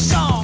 song.